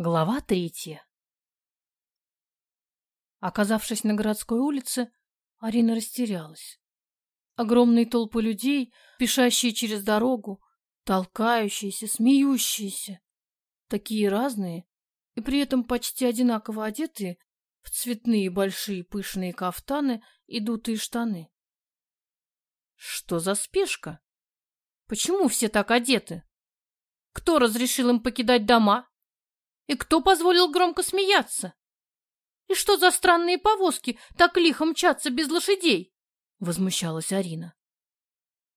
Глава третья Оказавшись на городской улице, Арина растерялась. Огромные толпы людей, пешащие через дорогу, толкающиеся, смеющиеся, такие разные и при этом почти одинаково одетые в цветные большие пышные кафтаны и дутые штаны. Что за спешка? Почему все так одеты? Кто разрешил им покидать дома? И кто позволил громко смеяться? И что за странные повозки так лихо мчатся без лошадей? Возмущалась Арина.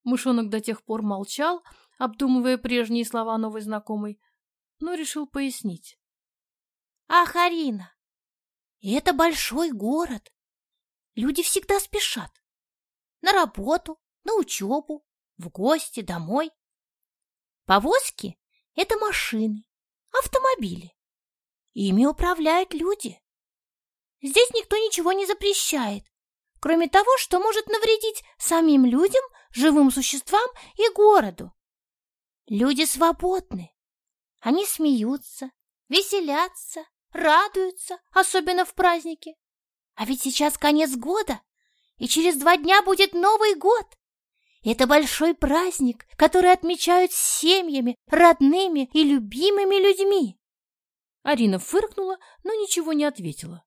Мышонок до тех пор молчал, обдумывая прежние слова новой знакомой, но решил пояснить. Ах, Арина, это большой город. Люди всегда спешат. На работу, на учебу, в гости, домой. Повозки — это машины, автомобили. Ими управляют люди. Здесь никто ничего не запрещает, кроме того, что может навредить самим людям, живым существам и городу. Люди свободны. Они смеются, веселятся, радуются, особенно в праздники. А ведь сейчас конец года, и через два дня будет Новый год. Это большой праздник, который отмечают с семьями, родными и любимыми людьми. Арина фыркнула, но ничего не ответила.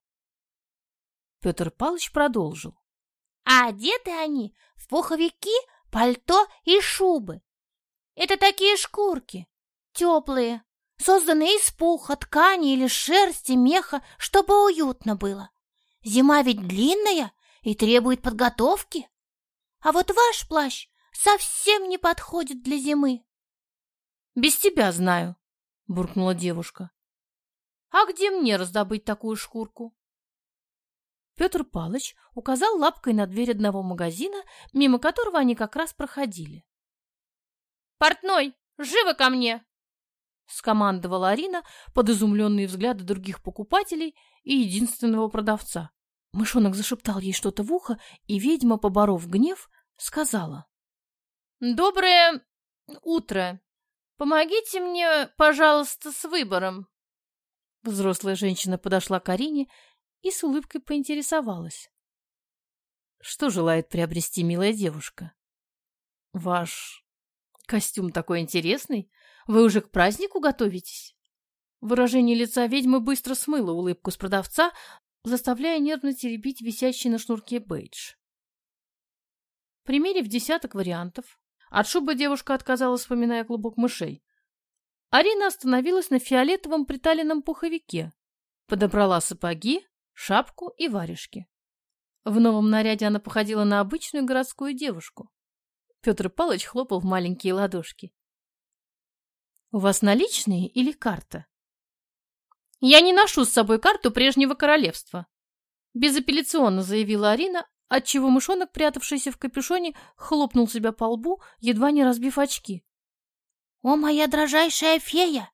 Петр Павлович продолжил. А одеты они в пуховики, пальто и шубы. Это такие шкурки, теплые, созданные из пуха, ткани или шерсти, меха, чтобы уютно было. Зима ведь длинная и требует подготовки. А вот ваш плащ совсем не подходит для зимы. Без тебя знаю, буркнула девушка. А где мне раздобыть такую шкурку? Петр Палыч указал лапкой на дверь одного магазина, мимо которого они как раз проходили. «Портной, живо ко мне!» — скомандовала Арина под изумленные взгляды других покупателей и единственного продавца. Мышонок зашептал ей что-то в ухо, и ведьма, поборов гнев, сказала. «Доброе утро! Помогите мне, пожалуйста, с выбором!» Взрослая женщина подошла к Арине и с улыбкой поинтересовалась. «Что желает приобрести милая девушка?» «Ваш костюм такой интересный. Вы уже к празднику готовитесь?» Выражение лица ведьмы быстро смыло улыбку с продавца, заставляя нервно теребить висящий на шнурке бейдж. Примерив десяток вариантов, от шубы девушка отказалась, вспоминая клубок мышей. Арина остановилась на фиолетовом приталенном пуховике, подобрала сапоги, шапку и варежки. В новом наряде она походила на обычную городскую девушку. Петр Павлович хлопал в маленькие ладошки. «У вас наличные или карта?» «Я не ношу с собой карту прежнего королевства», безапелляционно заявила Арина, отчего мышонок, прятавшийся в капюшоне, хлопнул себя по лбу, едва не разбив очки. «О, моя дрожайшая фея!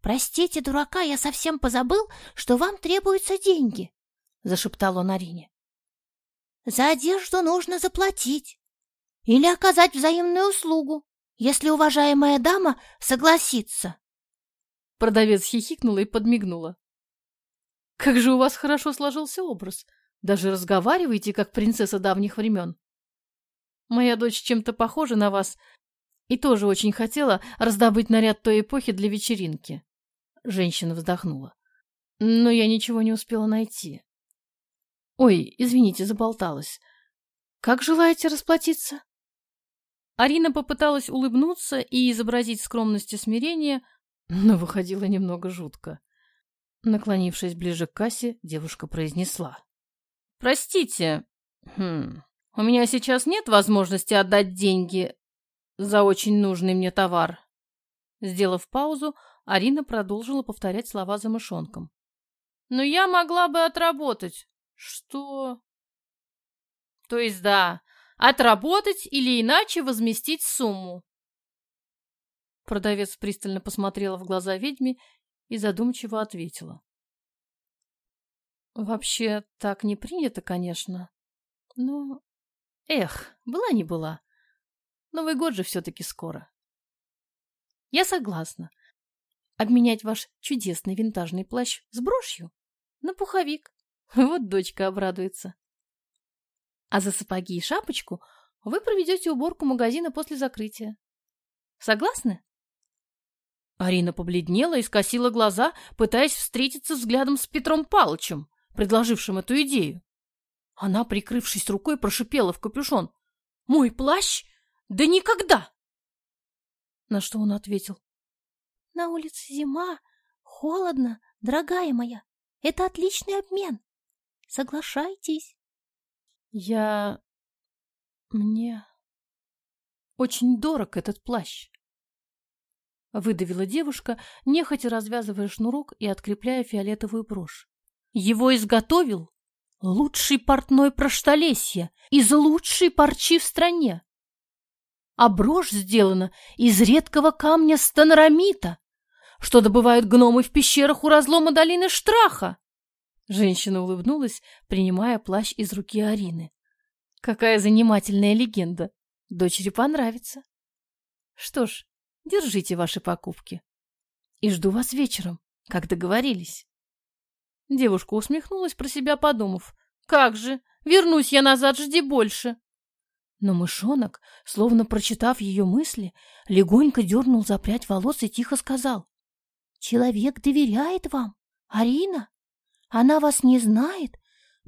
Простите, дурака, я совсем позабыл, что вам требуются деньги зашептал он Арине. За одежду нужно заплатить или оказать взаимную услугу, если уважаемая дама согласится. Продавец хихикнула и подмигнула. Как же у вас хорошо сложился образ. Даже разговариваете, как принцесса давних времен. Моя дочь чем-то похожа на вас и тоже очень хотела раздобыть наряд той эпохи для вечеринки. Женщина вздохнула. Но я ничего не успела найти. Ой, извините, заболталась. Как желаете расплатиться? Арина попыталась улыбнуться и изобразить скромность и смирение, но выходило немного жутко. Наклонившись ближе к кассе, девушка произнесла. «Простите, хм, у меня сейчас нет возможности отдать деньги за очень нужный мне товар». Сделав паузу, Арина продолжила повторять слова за мышонком. «Но я могла бы отработать. Что? То есть да, отработать или иначе возместить сумму. Продавец пристально посмотрела в глаза ведьме и задумчиво ответила. Вообще, так не принято, конечно. Но, эх, была не была. Новый год же все-таки скоро. Я согласна. обменять ваш чудесный винтажный плащ с брошью на пуховик. Вот дочка обрадуется. А за сапоги и шапочку вы проведете уборку магазина после закрытия. Согласны? Арина побледнела и скосила глаза, пытаясь встретиться взглядом с Петром Палычем, предложившим эту идею. Она, прикрывшись рукой, прошипела в капюшон. «Мой плащ? Да никогда!» На что он ответил. «На улице зима, холодно, дорогая моя. Это отличный обмен. Соглашайтесь». «Я... мне... очень дорог этот плащ». Выдавила девушка, нехотя развязывая шнурок и открепляя фиолетовую брошь. Его изготовил лучший портной проштолесья из лучшей парчи в стране. А брошь сделана из редкого камня станорамита, что добывают гномы в пещерах у разлома долины Штраха. Женщина улыбнулась, принимая плащ из руки Арины. Какая занимательная легенда. Дочери понравится. Что ж, Держите ваши покупки. И жду вас вечером, как договорились. Девушка усмехнулась про себя, подумав. Как же, вернусь я назад, жди больше. Но мышонок, словно прочитав ее мысли, легонько дернул за прядь волос и тихо сказал. «Человек доверяет вам, Арина. Она вас не знает,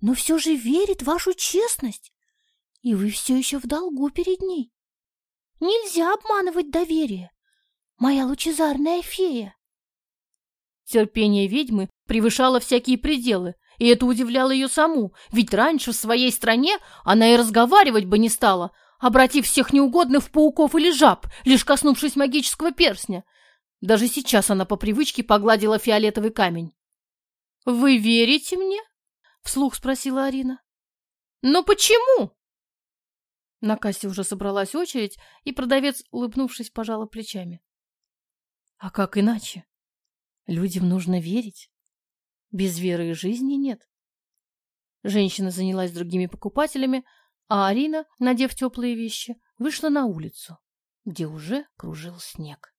но все же верит в вашу честность, и вы все еще в долгу перед ней. Нельзя обманывать доверие моя лучезарная фея!» Терпение ведьмы превышало всякие пределы, и это удивляло ее саму, ведь раньше в своей стране она и разговаривать бы не стала, обратив всех неугодных в пауков или жаб, лишь коснувшись магического перстня. Даже сейчас она по привычке погладила фиолетовый камень. «Вы верите мне?» — вслух спросила Арина. «Но почему?» На кассе уже собралась очередь, и продавец, улыбнувшись, пожала плечами. А как иначе? Людям нужно верить. Без веры и жизни нет. Женщина занялась другими покупателями, а Арина, надев теплые вещи, вышла на улицу, где уже кружил снег.